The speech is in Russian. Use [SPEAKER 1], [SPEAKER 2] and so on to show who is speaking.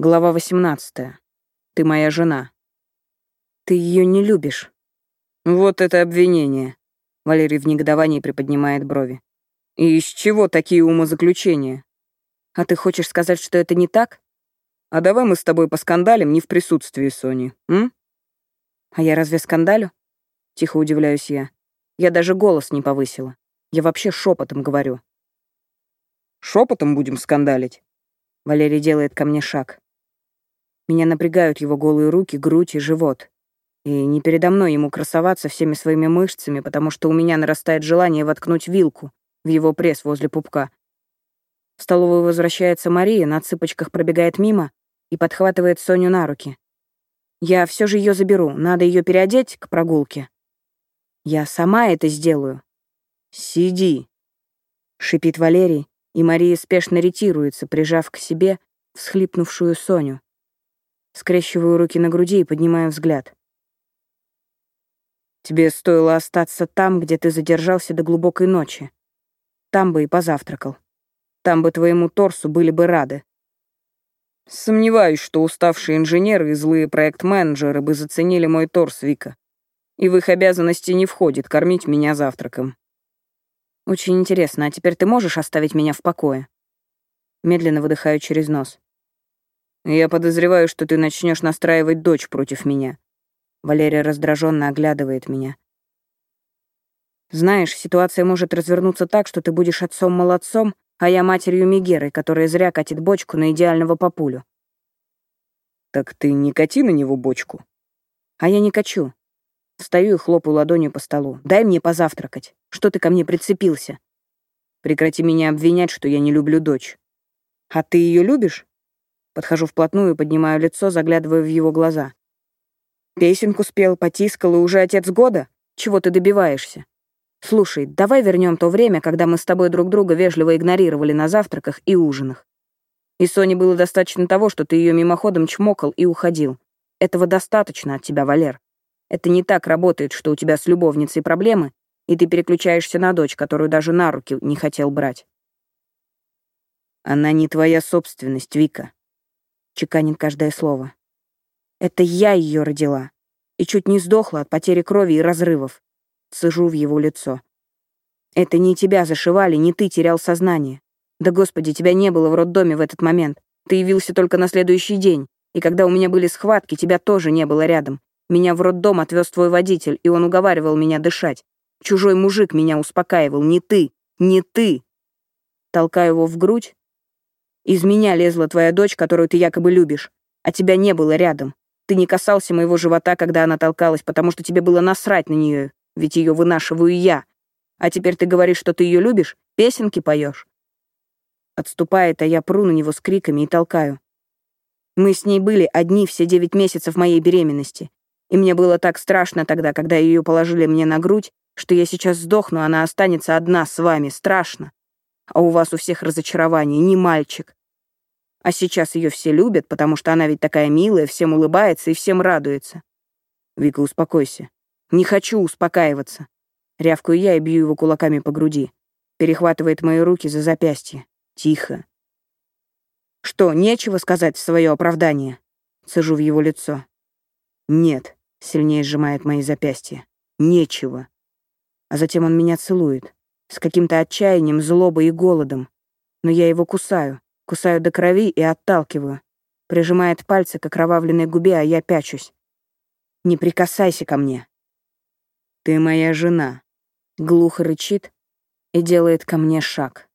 [SPEAKER 1] Глава 18. Ты моя жена. Ты ее не любишь. Вот это обвинение. Валерий в негодовании приподнимает брови. И из чего такие умозаключения? А ты хочешь сказать, что это не так? А давай мы с тобой поскандалим не в присутствии Сони, м? А я разве скандалю? Тихо удивляюсь я. Я даже голос не повысила. Я вообще шепотом говорю. Шепотом будем скандалить. Валерий делает ко мне шаг. Меня напрягают его голые руки, грудь и живот. И не передо мной ему красоваться всеми своими мышцами, потому что у меня нарастает желание воткнуть вилку в его пресс возле пупка. В столовую возвращается Мария, на цыпочках пробегает мимо и подхватывает Соню на руки. Я все же ее заберу, надо ее переодеть к прогулке. Я сама это сделаю. Сиди, шипит Валерий, и Мария спешно ретируется, прижав к себе всхлипнувшую Соню. Скрещиваю руки на груди и поднимаю взгляд. Тебе стоило остаться там, где ты задержался до глубокой ночи. Там бы и позавтракал. Там бы твоему торсу были бы рады. Сомневаюсь, что уставшие инженеры и злые проект-менеджеры бы заценили мой торс, Вика. И в их обязанности не входит кормить меня завтраком. Очень интересно, а теперь ты можешь оставить меня в покое? Медленно выдыхаю через нос. Я подозреваю, что ты начнешь настраивать дочь против меня. Валерия раздраженно оглядывает меня. Знаешь, ситуация может развернуться так, что ты будешь отцом-молодцом, а я матерью Мегерой, которая зря катит бочку на идеального папулю. Так ты не кати на него бочку. А я не качу. Встаю и хлопаю ладонью по столу. Дай мне позавтракать. Что ты ко мне прицепился? Прекрати меня обвинять, что я не люблю дочь. А ты ее любишь? Подхожу вплотную, поднимаю лицо, заглядываю в его глаза. Песенку спел, потискал, и уже отец года? Чего ты добиваешься? Слушай, давай вернем то время, когда мы с тобой друг друга вежливо игнорировали на завтраках и ужинах. И Соне было достаточно того, что ты ее мимоходом чмокал и уходил. Этого достаточно от тебя, Валер. Это не так работает, что у тебя с любовницей проблемы, и ты переключаешься на дочь, которую даже на руки не хотел брать. Она не твоя собственность, Вика чеканит каждое слово. Это я ее родила. И чуть не сдохла от потери крови и разрывов. Сижу в его лицо. Это не тебя зашивали, не ты терял сознание. Да господи, тебя не было в роддоме в этот момент. Ты явился только на следующий день. И когда у меня были схватки, тебя тоже не было рядом. Меня в роддом отвез твой водитель, и он уговаривал меня дышать. Чужой мужик меня успокаивал, не ты, не ты. Толкаю его в грудь, из меня лезла твоя дочь, которую ты якобы любишь, а тебя не было рядом. Ты не касался моего живота, когда она толкалась, потому что тебе было насрать на нее, ведь ее вынашиваю я. А теперь ты говоришь, что ты ее любишь, песенки поешь. Отступает, а я пру на него с криками и толкаю. Мы с ней были одни все девять месяцев моей беременности. И мне было так страшно тогда, когда ее положили мне на грудь, что я сейчас сдохну, она останется одна с вами. Страшно. А у вас у всех разочарование, не мальчик. А сейчас ее все любят, потому что она ведь такая милая, всем улыбается и всем радуется. Вика, успокойся. Не хочу успокаиваться. Рявкаю я и бью его кулаками по груди. Перехватывает мои руки за запястье. Тихо. Что, нечего сказать в свое оправдание? Сажу в его лицо. Нет, сильнее сжимает мои запястья. Нечего. А затем он меня целует. С каким-то отчаянием, злобой и голодом. Но я его кусаю. Кусаю до крови и отталкиваю. Прижимает пальцы к окровавленной губе, а я пячусь. «Не прикасайся ко мне». «Ты моя жена», — глухо рычит и делает ко мне шаг.